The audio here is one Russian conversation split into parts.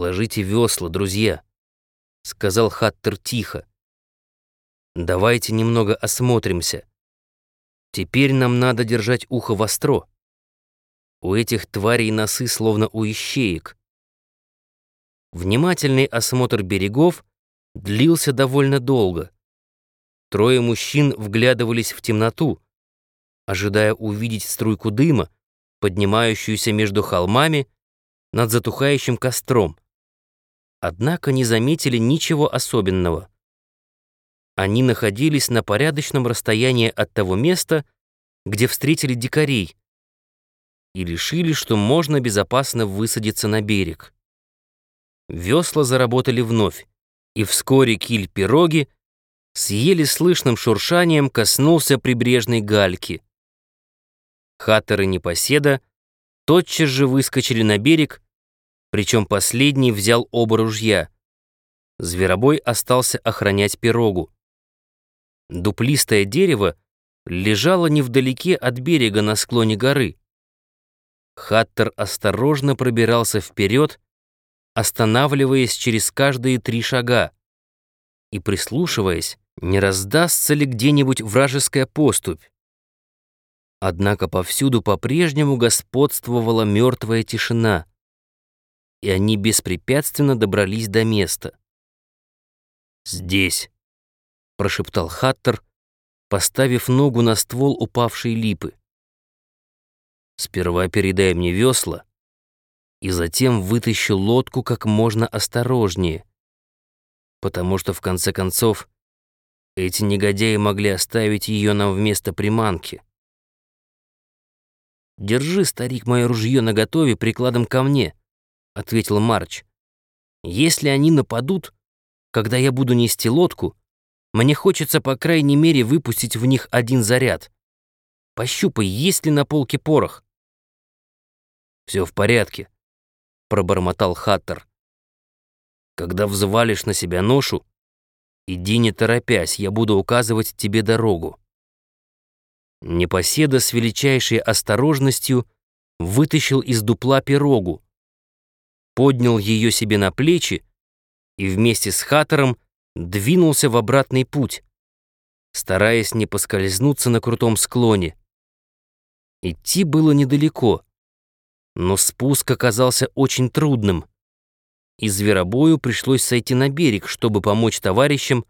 «Положите весла, друзья», — сказал Хаттер тихо. «Давайте немного осмотримся. Теперь нам надо держать ухо востро. У этих тварей носы словно у ищеек. Внимательный осмотр берегов длился довольно долго. Трое мужчин вглядывались в темноту, ожидая увидеть струйку дыма, поднимающуюся между холмами над затухающим костром. Однако не заметили ничего особенного. Они находились на порядочном расстоянии от того места, где встретили дикарей, и решили, что можно безопасно высадиться на берег. Весла заработали вновь, и вскоре киль пироги с еле слышным шуршанием коснулся прибрежной гальки. Хаттер и Непоседа тотчас же выскочили на берег, причем последний взял оба ружья. Зверобой остался охранять пирогу. Дуплистое дерево лежало невдалеке от берега на склоне горы. Хаттер осторожно пробирался вперед, останавливаясь через каждые три шага и прислушиваясь, не раздастся ли где-нибудь вражеская поступь. Однако повсюду по-прежнему господствовала мертвая тишина, и они беспрепятственно добрались до места. «Здесь», — прошептал Хаттер, поставив ногу на ствол упавшей липы. «Сперва передай мне весла, и затем вытащу лодку как можно осторожнее, потому что, в конце концов, эти негодяи могли оставить ее нам вместо приманки». «Держи, старик, мое ружье наготове прикладом ко мне», — ответил Марч. «Если они нападут, когда я буду нести лодку, мне хочется, по крайней мере, выпустить в них один заряд. Пощупай, есть ли на полке порох». «Все в порядке», — пробормотал Хаттер. «Когда взвалишь на себя ношу, иди не торопясь, я буду указывать тебе дорогу». Непоседа с величайшей осторожностью вытащил из дупла пирогу, поднял ее себе на плечи и вместе с Хатором двинулся в обратный путь, стараясь не поскользнуться на крутом склоне. Идти было недалеко, но спуск оказался очень трудным, и зверобою пришлось сойти на берег, чтобы помочь товарищам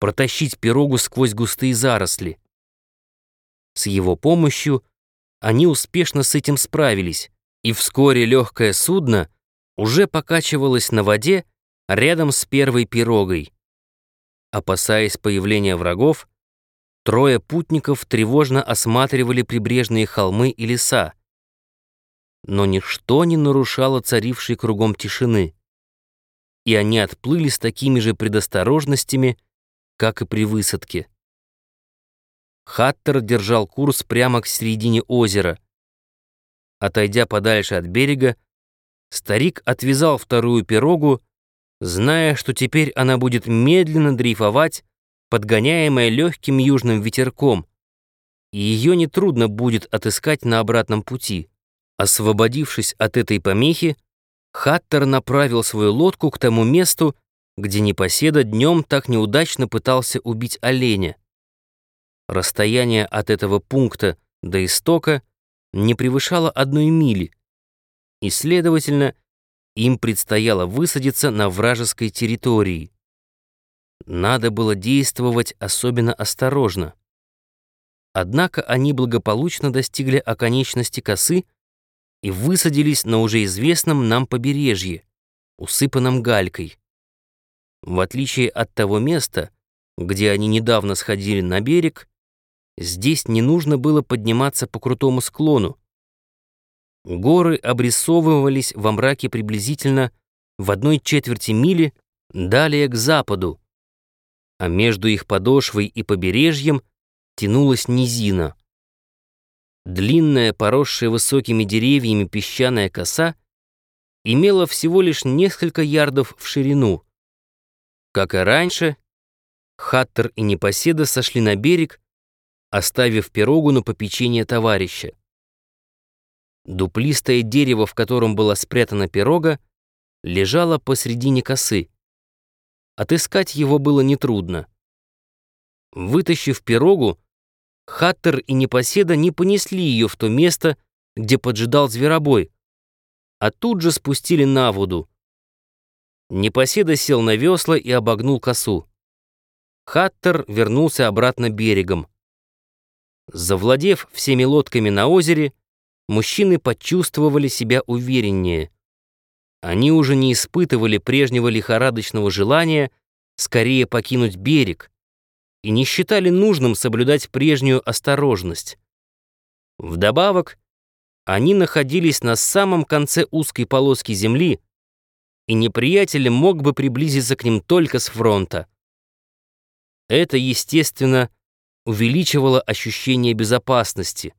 протащить пирогу сквозь густые заросли. С его помощью они успешно с этим справились, и вскоре легкое судно уже покачивалось на воде рядом с первой пирогой. Опасаясь появления врагов, трое путников тревожно осматривали прибрежные холмы и леса. Но ничто не нарушало царившей кругом тишины, и они отплыли с такими же предосторожностями, как и при высадке. Хаттер держал курс прямо к середине озера. Отойдя подальше от берега, старик отвязал вторую пирогу, зная, что теперь она будет медленно дрейфовать, подгоняемая легким южным ветерком, и ее нетрудно будет отыскать на обратном пути. Освободившись от этой помехи, Хаттер направил свою лодку к тому месту, где непоседа днем так неудачно пытался убить оленя. Расстояние от этого пункта до истока не превышало одной мили, и, следовательно, им предстояло высадиться на вражеской территории. Надо было действовать особенно осторожно. Однако они благополучно достигли оконечности косы и высадились на уже известном нам побережье, усыпанном галькой. В отличие от того места, где они недавно сходили на берег, Здесь не нужно было подниматься по крутому склону. Горы обрисовывались во мраке приблизительно в одной четверти мили далее к западу, а между их подошвой и побережьем тянулась низина. Длинная, поросшая высокими деревьями песчаная коса имела всего лишь несколько ярдов в ширину. Как и раньше, Хаттер и Непоседа сошли на берег оставив пирогу на попечение товарища. Дуплистое дерево, в котором была спрятана пирога, лежало посредине косы. Отыскать его было нетрудно. Вытащив пирогу, Хаттер и Непоседа не понесли ее в то место, где поджидал зверобой, а тут же спустили на воду. Непоседа сел на весла и обогнул косу. Хаттер вернулся обратно берегом. Завладев всеми лодками на озере, мужчины почувствовали себя увереннее. Они уже не испытывали прежнего лихорадочного желания скорее покинуть берег и не считали нужным соблюдать прежнюю осторожность. Вдобавок, они находились на самом конце узкой полоски земли, и неприятель мог бы приблизиться к ним только с фронта. Это, естественно, увеличивало ощущение безопасности.